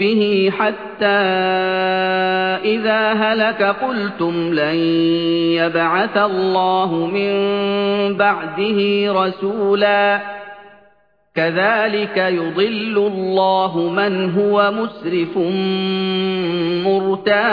بِهِ حَتَّىٰ إِذَا هَلَكَ قُلْتُمْ لَن يَبْعَثَ اللَّهُ مِن بَعْدِهِ رَسُولًا كَذَلِكَ يُضِلُّ اللَّهُ مَنْ هُوَ مُسْرِفٌ مُّرْتَابٌ